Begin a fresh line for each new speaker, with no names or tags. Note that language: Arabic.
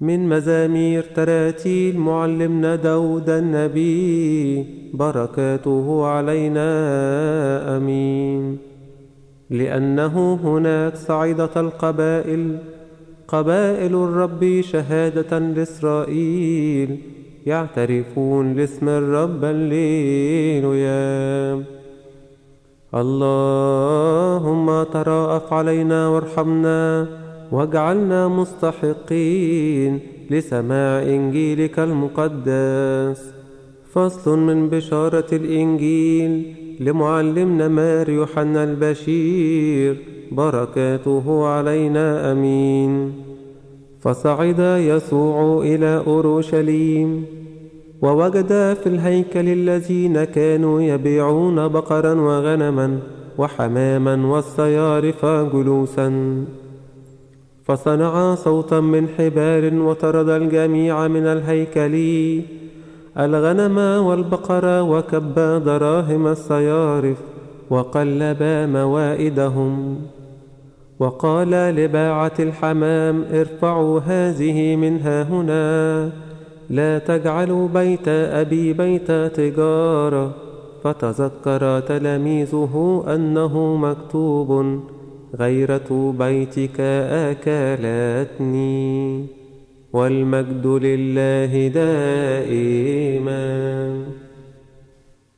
من مزامير تراتيل معلمنا داود النبي. بركاته علينا آمين. لأنه هناك صعدت القبائل قبائل الرب شهادة لإسرائيل. يعترفون لاسم الرب الليلويا اللهم تراءف علينا وارحمنا. واجعلنا مستحقين لسماع إنجيلك المقدس. فصل من بشارة الإنجيل لمعلمنا مار يوحنا البشير. بركاته علينا آمين. فصعد يسوع إلى أورشليم ووجد في الهيكل الذين كانوا يبيعون بقرا وغنما وحماما والصيارف جلوسا فصنع صوتا من حبال وطرد الجميع من الهيكل. الغنم والبقر وكب دراهم الصيارف وقلب موائدهم. وقال لباعة الحمام ارفعوا هذه منها هنا لا تجعلوا بيت أبي بيت تجارة. فتذكر تلاميذه أنه مكتوب غيرة بيتك أكلتني والمجد لله دائما.